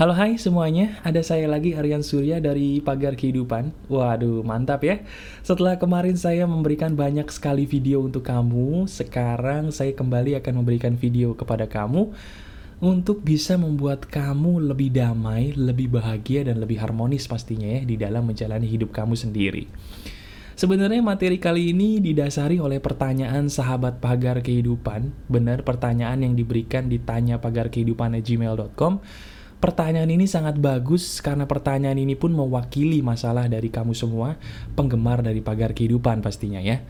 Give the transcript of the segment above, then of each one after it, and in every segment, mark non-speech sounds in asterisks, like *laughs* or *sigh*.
Halo hai semuanya, ada saya lagi Aryan Surya dari Pagar Kehidupan. Waduh mantap ya. Setelah kemarin saya memberikan banyak sekali video untuk kamu Sekarang saya kembali akan memberikan video kepada kamu Untuk bisa membuat kamu lebih damai, lebih bahagia dan lebih harmonis pastinya ya Di dalam menjalani hidup kamu sendiri. Sebenarnya materi kali ini didasari oleh pertanyaan sahabat pagar kehidupan. Benar pertanyaan yang diberikan di tanya pagar Pertanyaan ini sangat bagus karena pertanyaan ini pun mewakili masalah dari kamu semua, penggemar dari pagar kehidupan pastinya ya.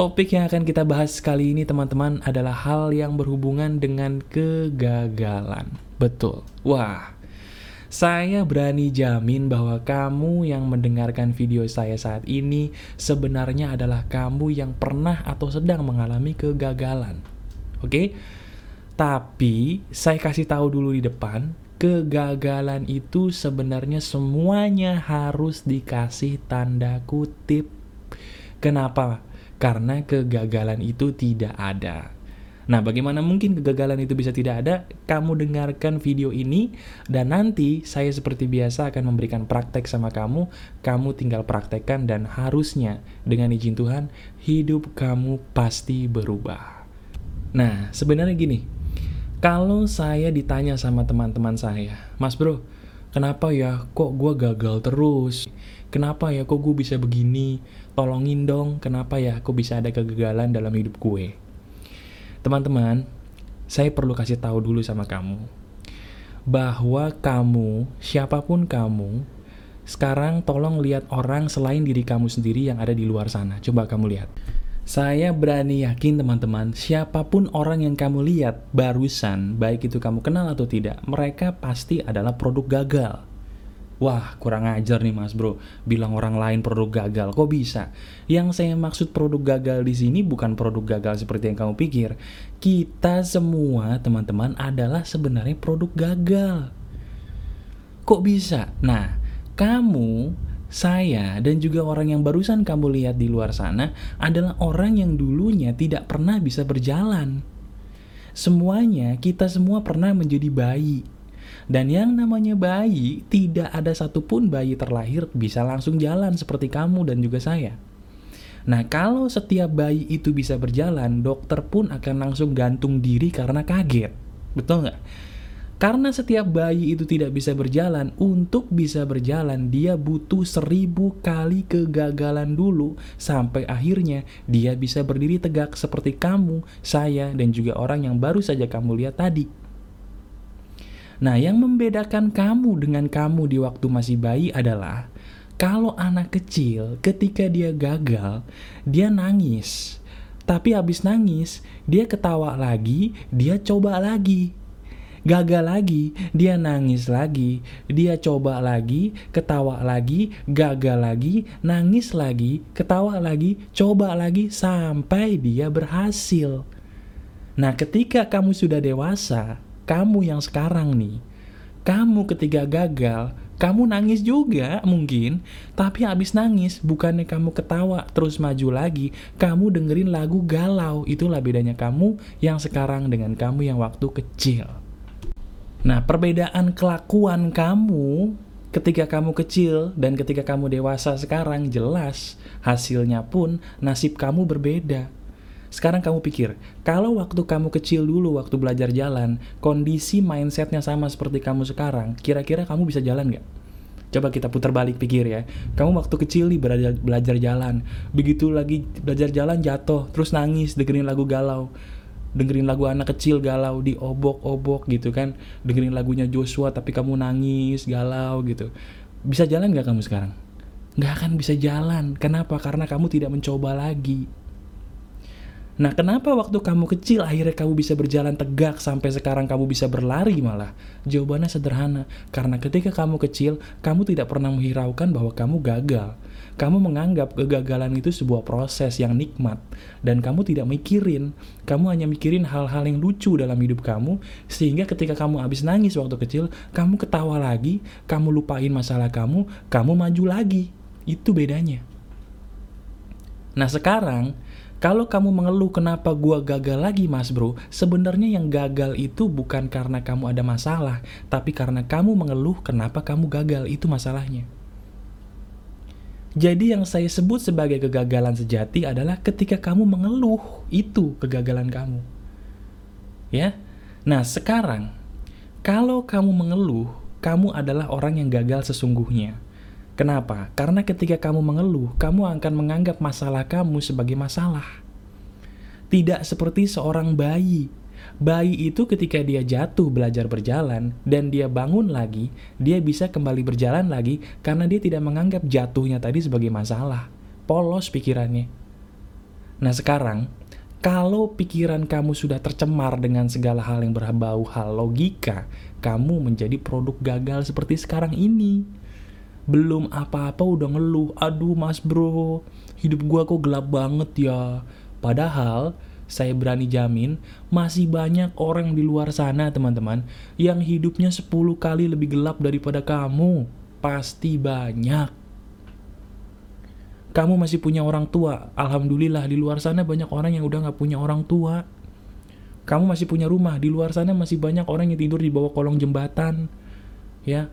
Topik yang akan kita bahas kali ini teman-teman adalah hal yang berhubungan dengan kegagalan. Betul. Wah, saya berani jamin bahwa kamu yang mendengarkan video saya saat ini sebenarnya adalah kamu yang pernah atau sedang mengalami kegagalan. Oke? Tapi saya kasih tahu dulu di depan, kegagalan itu sebenarnya semuanya harus dikasih tanda kutip. Kenapa? Karena kegagalan itu tidak ada. Nah, bagaimana mungkin kegagalan itu bisa tidak ada? Kamu dengarkan video ini, dan nanti saya seperti biasa akan memberikan praktek sama kamu. Kamu tinggal praktekkan, dan harusnya dengan izin Tuhan, hidup kamu pasti berubah. Nah, sebenarnya gini, kalau saya ditanya sama teman-teman saya, Mas bro, kenapa ya kok gue gagal terus? Kenapa ya kok gue bisa begini? Tolongin dong, kenapa ya kok bisa ada kegagalan dalam hidup gue? Teman-teman, saya perlu kasih tahu dulu sama kamu, bahwa kamu, siapa pun kamu, sekarang tolong lihat orang selain diri kamu sendiri yang ada di luar sana. Coba kamu lihat. Saya berani yakin teman-teman, siapa pun orang yang kamu lihat barusan, baik itu kamu kenal atau tidak, mereka pasti adalah produk gagal. Wah, kurang ajar nih mas bro, bilang orang lain produk gagal, kok bisa? Yang saya maksud produk gagal di sini bukan produk gagal seperti yang kamu pikir. Kita semua teman-teman adalah sebenarnya produk gagal. Kok bisa? Nah, kamu saya dan juga orang yang barusan kamu lihat di luar sana adalah orang yang dulunya tidak pernah bisa berjalan. Semuanya, kita semua pernah menjadi bayi. Dan yang namanya bayi, tidak ada satupun bayi terlahir bisa langsung jalan seperti kamu dan juga saya. Nah, kalau setiap bayi itu bisa berjalan, dokter pun akan langsung gantung diri karena kaget. Betul nggak? Karena setiap bayi itu tidak bisa berjalan, untuk bisa berjalan dia butuh seribu kali kegagalan dulu sampai akhirnya dia bisa berdiri tegak seperti kamu, saya, dan juga orang yang baru saja kamu lihat tadi. Nah, yang membedakan kamu dengan kamu di waktu masih bayi adalah kalau anak kecil ketika dia gagal, dia nangis. Tapi habis nangis, dia ketawa lagi, dia coba lagi gagal lagi, dia nangis lagi, dia coba lagi, ketawa lagi, gagal lagi, nangis lagi, ketawa lagi, coba lagi, sampai dia berhasil. Nah, ketika kamu sudah dewasa, kamu yang sekarang nih, kamu ketika gagal, kamu nangis juga mungkin, tapi habis nangis bukannya kamu ketawa terus maju lagi, kamu dengerin lagu galau. Itulah bedanya kamu yang sekarang dengan kamu yang waktu kecil. Nah, perbedaan kelakuan kamu ketika kamu kecil dan ketika kamu dewasa sekarang jelas hasilnya pun nasib kamu berbeda. Sekarang kamu pikir, kalau waktu kamu kecil dulu waktu belajar jalan, kondisi mindsetnya sama seperti kamu sekarang, kira-kira kamu bisa jalan nggak? Coba kita putar balik pikir ya. Kamu waktu kecil nih belajar, belajar jalan, begitu lagi belajar jalan jatuh, terus nangis dengerin lagu galau dengerin lagu anak kecil galau di obok-obok gitu kan. Dengerin lagunya Joshua tapi kamu nangis galau gitu. Bisa jalan gak kamu sekarang? Nggak akan bisa jalan. Kenapa? Karena kamu tidak mencoba lagi. Nah, kenapa waktu kamu kecil akhirnya kamu bisa berjalan tegak sampai sekarang kamu bisa berlari malah? Jawabannya sederhana, karena ketika kamu kecil, kamu tidak pernah menghiraukan bahwa kamu gagal. Kamu menganggap kegagalan itu sebuah proses yang nikmat, dan kamu tidak mikirin. Kamu hanya mikirin hal-hal yang lucu dalam hidup kamu, sehingga ketika kamu habis nangis waktu kecil, kamu ketawa lagi, kamu lupain masalah kamu, kamu maju lagi. Itu bedanya. Nah sekarang, kalau kamu mengeluh kenapa gua gagal lagi mas bro, sebenarnya yang gagal itu bukan karena kamu ada masalah, tapi karena kamu mengeluh kenapa kamu gagal, itu masalahnya. Jadi yang saya sebut sebagai kegagalan sejati adalah ketika kamu mengeluh, itu kegagalan kamu. Ya. Nah, sekarang kalau kamu mengeluh, kamu adalah orang yang gagal sesungguhnya. Kenapa? Karena ketika kamu mengeluh, kamu akan menganggap masalah kamu sebagai masalah. Tidak seperti seorang bayi Bayi itu ketika dia jatuh belajar berjalan dan dia bangun lagi, dia bisa kembali berjalan lagi karena dia tidak menganggap jatuhnya tadi sebagai masalah. Polos pikirannya. Nah sekarang, kalau pikiran kamu sudah tercemar dengan segala hal yang berbau hal logika, kamu menjadi produk gagal seperti sekarang ini. Belum apa-apa udah ngeluh, aduh mas bro, hidup gua kok gelap banget ya. Padahal, saya berani jamin masih banyak orang di luar sana teman-teman yang hidupnya 10 kali lebih gelap daripada kamu. Pasti banyak. Kamu masih punya orang tua. Alhamdulillah di luar sana banyak orang yang udah gak punya orang tua. Kamu masih punya rumah. Di luar sana masih banyak orang yang tidur di bawah kolong jembatan. Ya,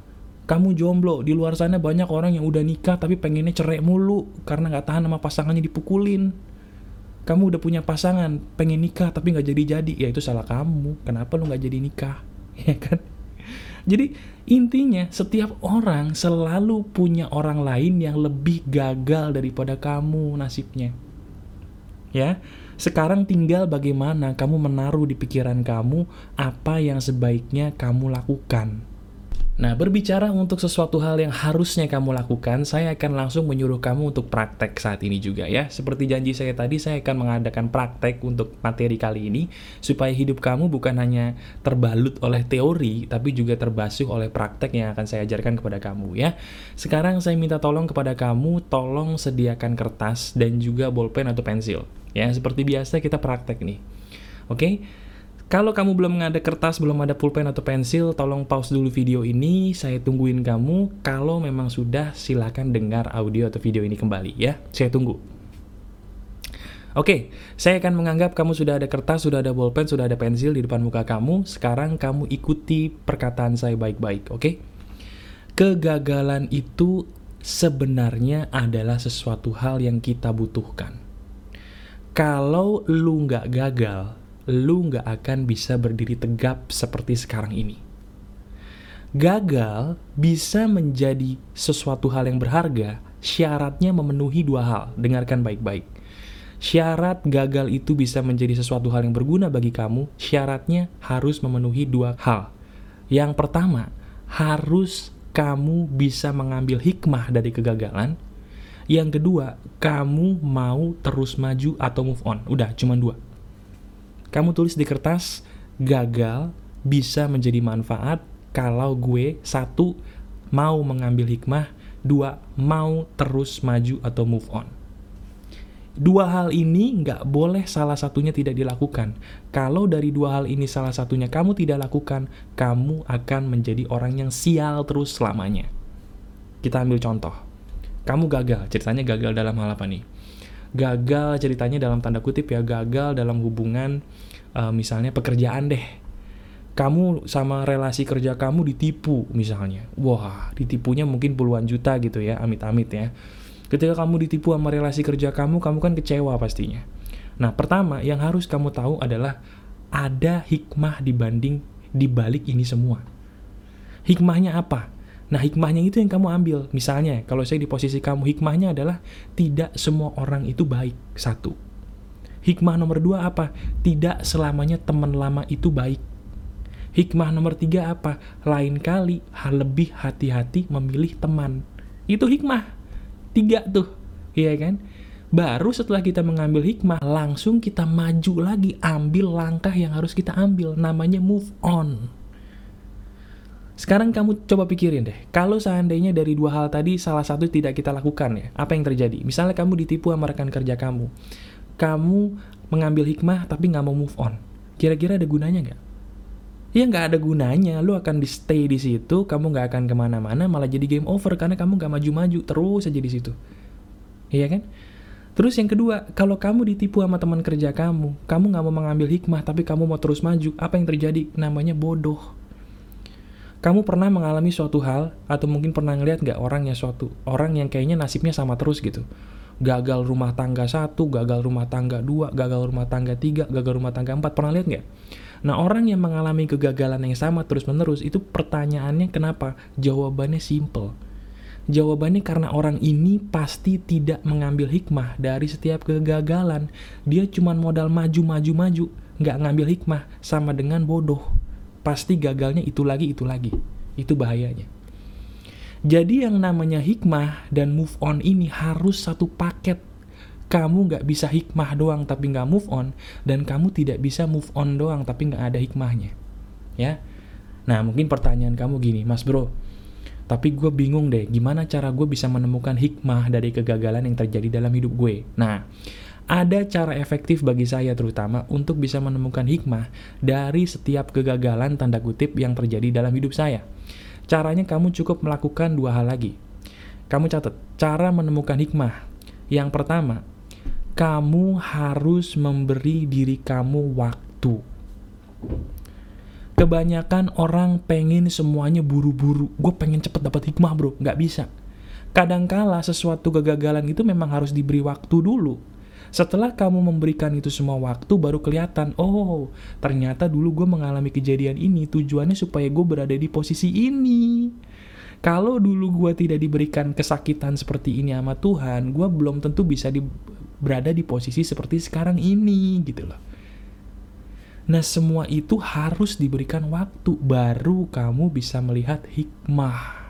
kamu jomblo, di luar sana banyak orang yang udah nikah tapi pengennya cerai mulu karena gak tahan sama pasangannya dipukulin kamu udah punya pasangan, pengen nikah tapi nggak jadi-jadi, ya itu salah kamu. Kenapa lu nggak jadi nikah? *laughs* Ya kan? Jadi intinya setiap orang selalu punya orang lain yang lebih gagal daripada kamu nasibnya. Ya, sekarang tinggal bagaimana kamu menaruh di pikiran kamu apa yang sebaiknya kamu lakukan. Nah, berbicara untuk sesuatu hal yang harusnya kamu lakukan, saya akan langsung menyuruh kamu untuk praktek saat ini juga ya. Seperti janji saya tadi, saya akan mengadakan praktek untuk materi kali ini, supaya hidup kamu bukan hanya terbalut oleh teori, tapi juga terbasuh oleh praktek yang akan saya ajarkan kepada kamu ya. Sekarang saya minta tolong kepada kamu, tolong sediakan kertas dan juga bolpen atau pensil. Ya, seperti biasa kita praktek nih. Oke? Okay? Kalau kamu belum ada kertas, belum ada pulpen atau pensil, tolong pause dulu video ini, saya tungguin kamu. Kalau memang sudah, silahkan dengar audio atau video ini kembali ya, saya tunggu. Oke, saya akan menganggap kamu sudah ada kertas, sudah ada bolpen, sudah ada pensil di depan muka kamu. Sekarang kamu ikuti perkataan saya baik-baik, oke? Kegagalan itu sebenarnya adalah sesuatu hal yang kita butuhkan. Kalau lu nggak gagal, lu nggak akan bisa berdiri tegap seperti sekarang ini. Gagal bisa menjadi sesuatu hal yang berharga, syaratnya memenuhi dua hal. Dengarkan baik-baik. Syarat gagal itu bisa menjadi sesuatu hal yang berguna bagi kamu, syaratnya harus memenuhi dua hal. Yang pertama, harus kamu bisa mengambil hikmah dari kegagalan. Yang kedua, kamu mau terus maju atau move on. Udah, cuma dua kamu tulis di kertas gagal bisa menjadi manfaat kalau gue satu mau mengambil hikmah, dua mau terus maju atau move on. Dua hal ini nggak boleh salah satunya tidak dilakukan. Kalau dari dua hal ini salah satunya kamu tidak lakukan, kamu akan menjadi orang yang sial terus selamanya. Kita ambil contoh. Kamu gagal, ceritanya gagal dalam hal apa nih? gagal ceritanya dalam tanda kutip ya gagal dalam hubungan uh, misalnya pekerjaan deh kamu sama relasi kerja kamu ditipu misalnya wah ditipunya mungkin puluhan juta gitu ya amit-amit ya ketika kamu ditipu sama relasi kerja kamu kamu kan kecewa pastinya nah pertama yang harus kamu tahu adalah ada hikmah dibanding dibalik ini semua hikmahnya apa Nah, hikmahnya itu yang kamu ambil. Misalnya, kalau saya di posisi kamu, hikmahnya adalah tidak semua orang itu baik. Satu. Hikmah nomor dua apa? Tidak selamanya teman lama itu baik. Hikmah nomor tiga apa? Lain kali hal lebih hati-hati memilih teman. Itu hikmah. Tiga tuh. Iya kan? Baru setelah kita mengambil hikmah, langsung kita maju lagi, ambil langkah yang harus kita ambil. Namanya move on. Sekarang kamu coba pikirin deh, kalau seandainya dari dua hal tadi salah satu tidak kita lakukan ya, apa yang terjadi? Misalnya kamu ditipu sama rekan kerja kamu, kamu mengambil hikmah tapi nggak mau move on, kira-kira ada gunanya nggak? Ya nggak ada gunanya, lu akan di stay di situ, kamu nggak akan ke mana-mana, malah jadi game over karena kamu nggak maju-maju terus aja di situ, iya kan? Terus yang kedua, kalau kamu ditipu sama teman kerja kamu, kamu nggak mau mengambil hikmah, tapi kamu mau terus maju, apa yang terjadi? Namanya bodoh. Kamu pernah mengalami suatu hal, atau mungkin pernah ngeliat nggak orang yang suatu orang yang kayaknya nasibnya sama terus gitu. Gagal rumah tangga satu, gagal rumah tangga dua, gagal rumah tangga tiga, gagal rumah tangga empat. Pernah lihat nggak? Nah orang yang mengalami kegagalan yang sama terus menerus itu pertanyaannya kenapa? Jawabannya simple Jawabannya karena orang ini pasti tidak mengambil hikmah dari setiap kegagalan. Dia cuma modal maju-maju-maju, nggak ngambil hikmah, sama dengan bodoh. Pasti gagalnya itu lagi, itu lagi. Itu bahayanya. Jadi yang namanya hikmah dan move on ini harus satu paket. Kamu nggak bisa hikmah doang tapi nggak move on, dan kamu tidak bisa move on doang tapi nggak ada hikmahnya. Ya, Nah mungkin pertanyaan kamu gini, Mas Bro, tapi gue bingung deh, gimana cara gue bisa menemukan hikmah dari kegagalan yang terjadi dalam hidup gue. Nah, ada cara efektif bagi saya terutama untuk bisa menemukan hikmah dari setiap kegagalan tanda kutip yang terjadi dalam hidup saya. Caranya kamu cukup melakukan dua hal lagi. Kamu catat, cara menemukan hikmah. Yang pertama, kamu harus memberi diri kamu waktu. Kebanyakan orang pengen semuanya buru-buru. Gue pengen cepet dapat hikmah bro, nggak bisa. Kadangkala sesuatu kegagalan itu memang harus diberi waktu dulu. Setelah kamu memberikan itu semua waktu, baru kelihatan, oh, ternyata dulu gue mengalami kejadian ini, tujuannya supaya gue berada di posisi ini. Kalau dulu gue tidak diberikan kesakitan seperti ini sama Tuhan, gue belum tentu bisa di, berada di posisi seperti sekarang ini, gitu loh. Nah, semua itu harus diberikan waktu, baru kamu bisa melihat hikmah.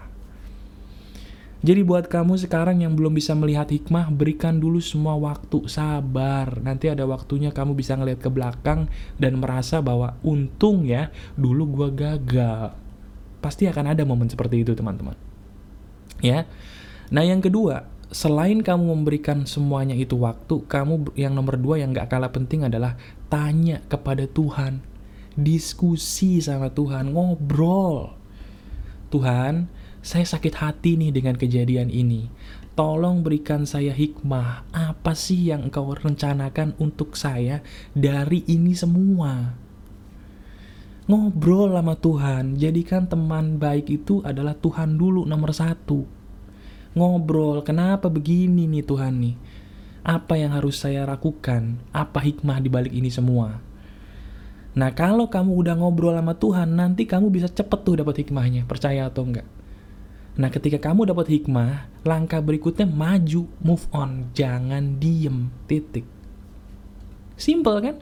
Jadi buat kamu sekarang yang belum bisa melihat hikmah, berikan dulu semua waktu, sabar. Nanti ada waktunya kamu bisa ngeliat ke belakang dan merasa bahwa untung ya, dulu gua gagal. Pasti akan ada momen seperti itu, teman-teman. Ya. Nah, yang kedua, selain kamu memberikan semuanya itu waktu, kamu yang nomor dua yang gak kalah penting adalah tanya kepada Tuhan, diskusi sama Tuhan, ngobrol. Tuhan, saya sakit hati nih dengan kejadian ini. Tolong berikan saya hikmah. Apa sih yang engkau rencanakan untuk saya dari ini semua? Ngobrol sama Tuhan, jadikan teman baik itu adalah Tuhan dulu nomor satu ngobrol, kenapa begini nih Tuhan nih? Apa yang harus saya lakukan? Apa hikmah di balik ini semua? Nah, kalau kamu udah ngobrol sama Tuhan, nanti kamu bisa cepet tuh dapat hikmahnya, percaya atau enggak. Nah, ketika kamu dapat hikmah, langkah berikutnya maju, move on, jangan diem, titik. Simple kan?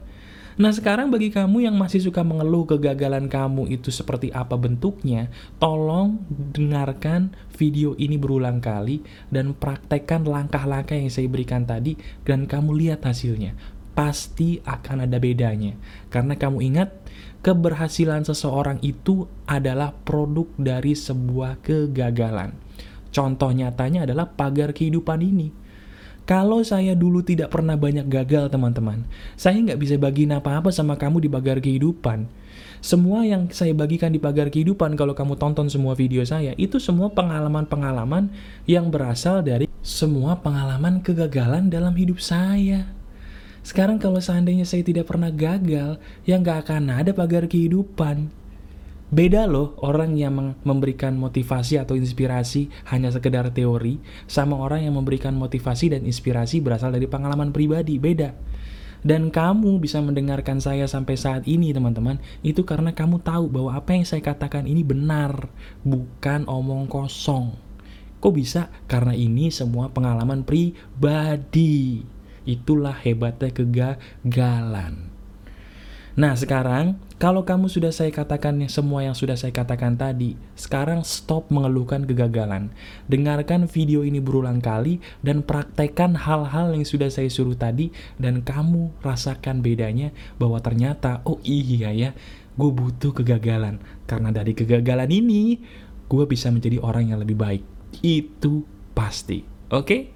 Nah sekarang bagi kamu yang masih suka mengeluh kegagalan kamu itu seperti apa bentuknya, tolong dengarkan video ini berulang kali dan praktekkan langkah-langkah yang saya berikan tadi dan kamu lihat hasilnya. Pasti akan ada bedanya. Karena kamu ingat, keberhasilan seseorang itu adalah produk dari sebuah kegagalan. Contoh nyatanya adalah pagar kehidupan ini kalau saya dulu tidak pernah banyak gagal, teman-teman, saya nggak bisa bagiin apa-apa sama kamu di pagar kehidupan. Semua yang saya bagikan di pagar kehidupan, kalau kamu tonton semua video saya, itu semua pengalaman-pengalaman yang berasal dari semua pengalaman kegagalan dalam hidup saya. Sekarang kalau seandainya saya tidak pernah gagal, ya nggak akan ada pagar kehidupan. Beda loh orang yang memberikan motivasi atau inspirasi hanya sekedar teori sama orang yang memberikan motivasi dan inspirasi berasal dari pengalaman pribadi, beda. Dan kamu bisa mendengarkan saya sampai saat ini teman-teman, itu karena kamu tahu bahwa apa yang saya katakan ini benar, bukan omong kosong. Kok bisa? Karena ini semua pengalaman pribadi. Itulah hebatnya kegagalan. Nah sekarang, kalau kamu sudah saya katakan semua yang sudah saya katakan tadi, sekarang stop mengeluhkan kegagalan. Dengarkan video ini berulang kali dan praktekkan hal-hal yang sudah saya suruh tadi dan kamu rasakan bedanya bahwa ternyata, oh iya ya, gue butuh kegagalan. Karena dari kegagalan ini, gue bisa menjadi orang yang lebih baik. Itu pasti. Oke?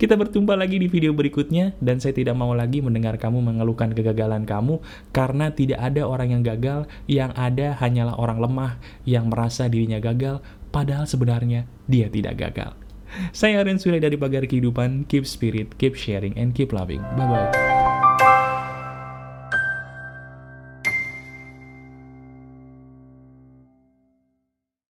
Kita berjumpa lagi di video berikutnya dan saya tidak mau lagi mendengar kamu mengeluhkan kegagalan kamu karena tidak ada orang yang gagal, yang ada hanyalah orang lemah yang merasa dirinya gagal padahal sebenarnya dia tidak gagal. Saya Aryan Surya dari Pagar Kehidupan. Keep spirit, keep sharing, and keep loving. Bye-bye.